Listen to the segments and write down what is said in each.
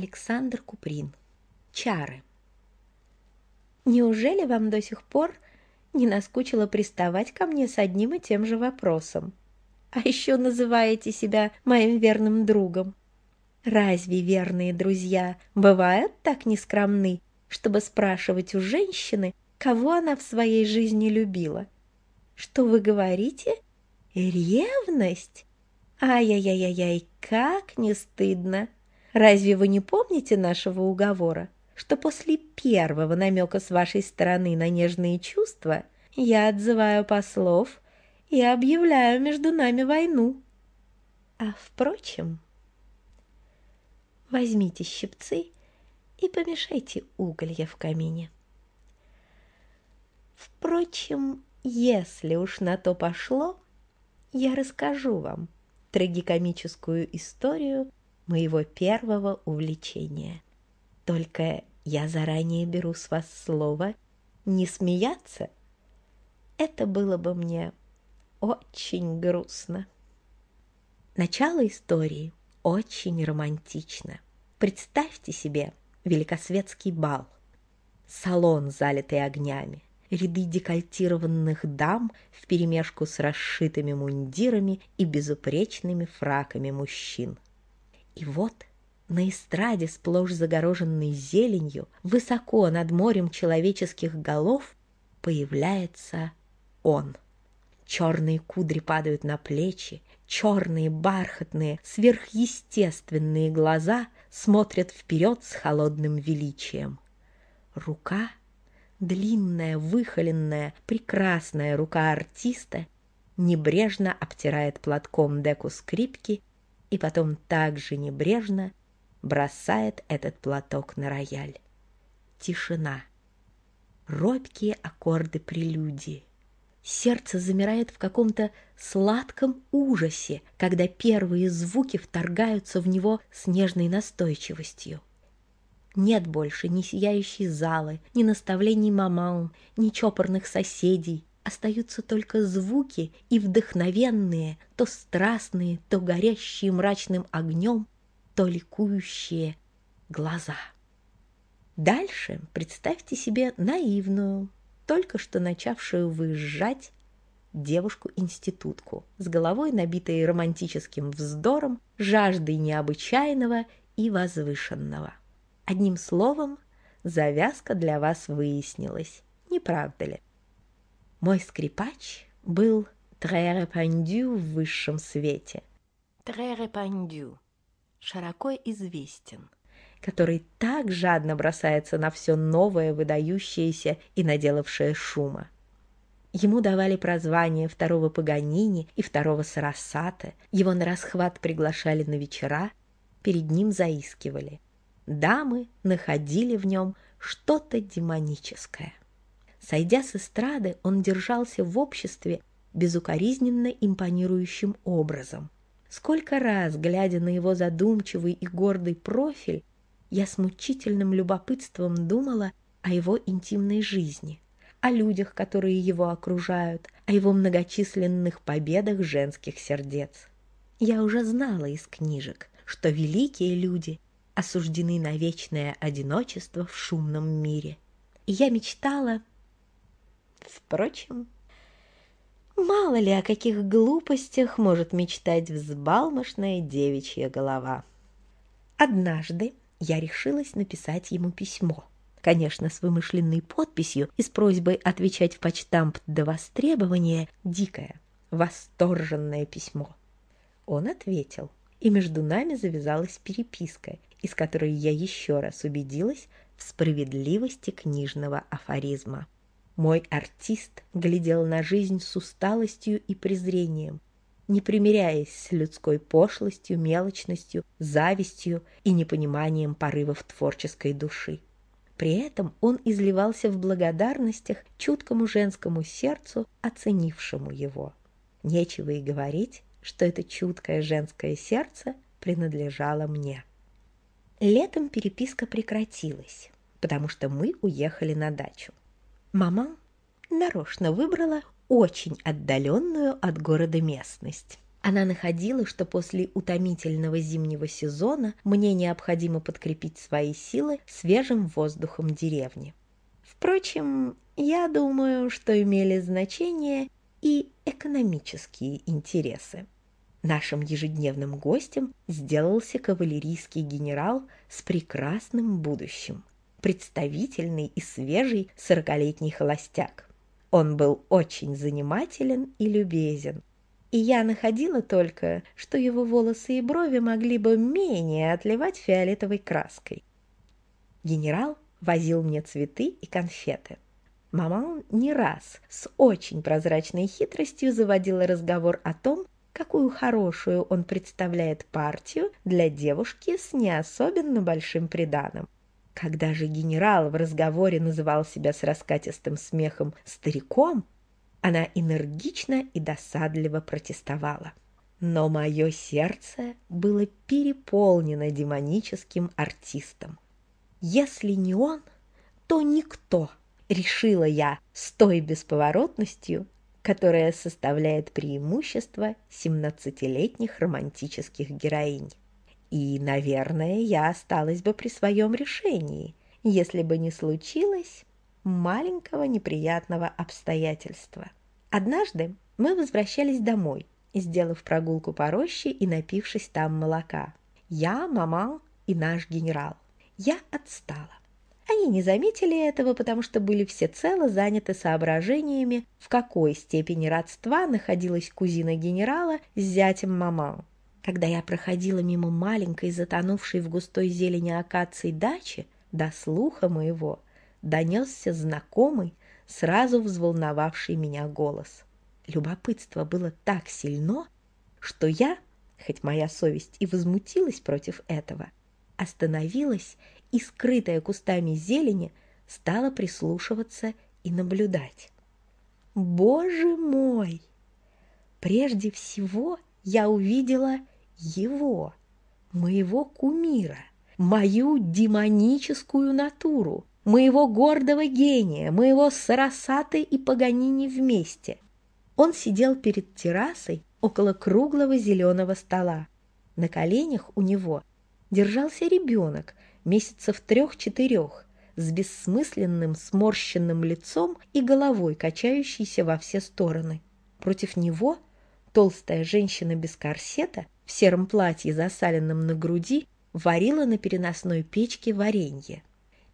Александр Куприн. Чары. Неужели вам до сих пор не наскучило приставать ко мне с одним и тем же вопросом? А еще называете себя моим верным другом. Разве верные друзья бывают так нескромны, чтобы спрашивать у женщины, кого она в своей жизни любила? Что вы говорите? Ревность? Ай-яй-яй-яй, как не стыдно! Разве вы не помните нашего уговора, что после первого намека с вашей стороны на нежные чувства я отзываю послов и объявляю между нами войну? А впрочем, возьмите щипцы и помешайте уголья в камине. Впрочем, если уж на то пошло, я расскажу вам трагикомическую историю моего первого увлечения. Только я заранее беру с вас слово не смеяться. Это было бы мне очень грустно. Начало истории очень романтично. Представьте себе великосветский бал, салон, залитый огнями, ряды декольтированных дам вперемешку с расшитыми мундирами и безупречными фраками мужчин – и вот на эстраде, сплошь загороженной зеленью, высоко над морем человеческих голов, появляется он. Черные кудри падают на плечи, черные, бархатные, сверхъестественные глаза смотрят вперед с холодным величием. Рука, длинная, выхоленная, прекрасная рука артиста, небрежно обтирает платком деку скрипки и потом так же небрежно бросает этот платок на рояль. Тишина. Робкие аккорды прелюдии. Сердце замирает в каком-то сладком ужасе, когда первые звуки вторгаются в него с нежной настойчивостью. Нет больше ни сияющей залы, ни наставлений мамаум, ни чопорных соседей, остаются только звуки и вдохновенные, то страстные, то горящие мрачным огнем, то ликующие глаза. Дальше представьте себе наивную, только что начавшую выезжать девушку-институтку с головой, набитой романтическим вздором, жаждой необычайного и возвышенного. Одним словом, завязка для вас выяснилась, не правда ли? Мой скрипач был répandu в высшем свете. Répandu – широко известен, который так жадно бросается на все новое, выдающееся и наделавшее шума. Ему давали прозвание второго Паганини и второго Сарасата, его на расхват приглашали на вечера, перед ним заискивали. Дамы находили в нем что-то демоническое. Сойдя с эстрады, он держался в обществе безукоризненно импонирующим образом. Сколько раз, глядя на его задумчивый и гордый профиль, я с мучительным любопытством думала о его интимной жизни, о людях, которые его окружают, о его многочисленных победах женских сердец. Я уже знала из книжек, что великие люди осуждены на вечное одиночество в шумном мире. И я мечтала Впрочем, мало ли о каких глупостях может мечтать взбалмошная девичья голова. Однажды я решилась написать ему письмо. Конечно, с вымышленной подписью и с просьбой отвечать в почтамп до востребования дикое, восторженное письмо. Он ответил, и между нами завязалась переписка, из которой я еще раз убедилась в справедливости книжного афоризма. Мой артист глядел на жизнь с усталостью и презрением, не примиряясь с людской пошлостью, мелочностью, завистью и непониманием порывов творческой души. При этом он изливался в благодарностях чуткому женскому сердцу, оценившему его. Нечего и говорить, что это чуткое женское сердце принадлежало мне. Летом переписка прекратилась, потому что мы уехали на дачу. Мама нарочно выбрала очень отдаленную от города местность. Она находила, что после утомительного зимнего сезона мне необходимо подкрепить свои силы свежим воздухом деревни. Впрочем, я думаю, что имели значение и экономические интересы. Нашим ежедневным гостем сделался кавалерийский генерал с прекрасным будущим, представительный и свежий сорокалетний холостяк. Он был очень занимателен и любезен, и я находила только, что его волосы и брови могли бы менее отливать фиолетовой краской. Генерал возил мне цветы и конфеты. Мама не раз с очень прозрачной хитростью заводила разговор о том, какую хорошую он представляет партию для девушки с не особенно большим приданым. Когда же генерал в разговоре называл себя с раскатистым смехом стариком, она энергично и досадливо протестовала. Но мое сердце было переполнено демоническим артистом. Если не он, то никто, решила я с той бесповоротностью, которая составляет преимущество семнадцатилетних романтических героинь. И, наверное, я осталась бы при своем решении, если бы не случилось маленького неприятного обстоятельства. Однажды мы возвращались домой, сделав прогулку по роще и напившись там молока. Я, мама и наш генерал. Я отстала. Они не заметили этого, потому что были всецело заняты соображениями, в какой степени родства находилась кузина генерала с зятем мама. Когда я проходила мимо маленькой, затонувшей в густой зелени акации дачи, до слуха моего донесся знакомый, сразу взволновавший меня голос. Любопытство было так сильно, что я, хоть моя совесть и возмутилась против этого, остановилась и, скрытая кустами зелени, стала прислушиваться и наблюдать. Боже мой! Прежде всего я увидела его, моего кумира, мою демоническую натуру, моего гордого гения, моего Сарасаты и Паганини вместе. Он сидел перед террасой около круглого зеленого стола. На коленях у него держался ребенок месяцев трех-четырех, с бессмысленным сморщенным лицом и головой, качающейся во все стороны. Против него толстая женщина без корсета в сером платье, засаленном на груди, варила на переносной печке варенье.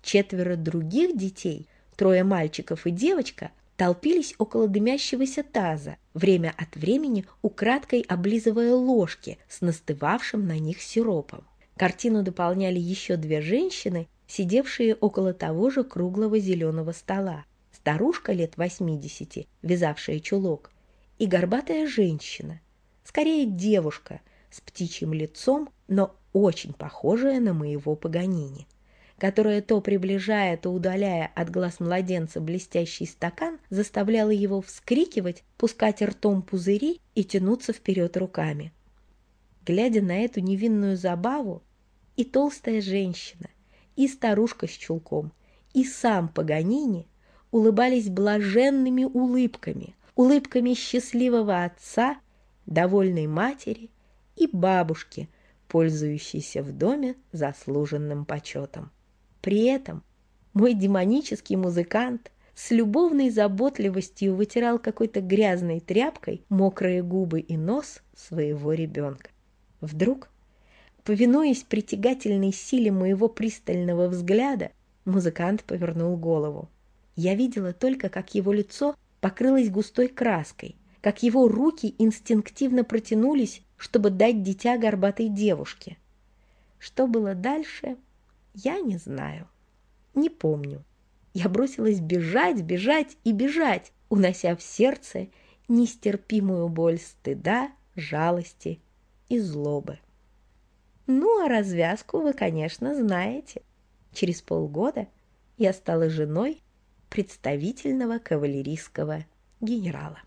Четверо других детей, трое мальчиков и девочка, толпились около дымящегося таза, время от времени украдкой облизывая ложки с настывавшим на них сиропом. Картину дополняли еще две женщины, сидевшие около того же круглого зеленого стола. Старушка лет восьмидесяти, вязавшая чулок, и горбатая женщина, скорее девушка с птичьим лицом, но очень похожая на моего Паганини, которая то приближая, то удаляя от глаз младенца блестящий стакан, заставляла его вскрикивать, пускать ртом пузыри и тянуться вперед руками. Глядя на эту невинную забаву, и толстая женщина, и старушка с чулком, и сам Паганини улыбались блаженными улыбками, улыбками счастливого отца, довольной матери и бабушки, пользующейся в доме заслуженным почетом. При этом мой демонический музыкант с любовной заботливостью вытирал какой-то грязной тряпкой мокрые губы и нос своего ребенка. Вдруг, повинуясь притягательной силе моего пристального взгляда, музыкант повернул голову. Я видела только, как его лицо покрылось густой краской, как его руки инстинктивно протянулись, чтобы дать дитя горбатой девушке. Что было дальше, я не знаю, не помню. Я бросилась бежать, бежать и бежать, унося в сердце нестерпимую боль стыда, жалости и злобы. Ну, а развязку вы, конечно, знаете. Через полгода я стала женой представительного кавалерийского генерала.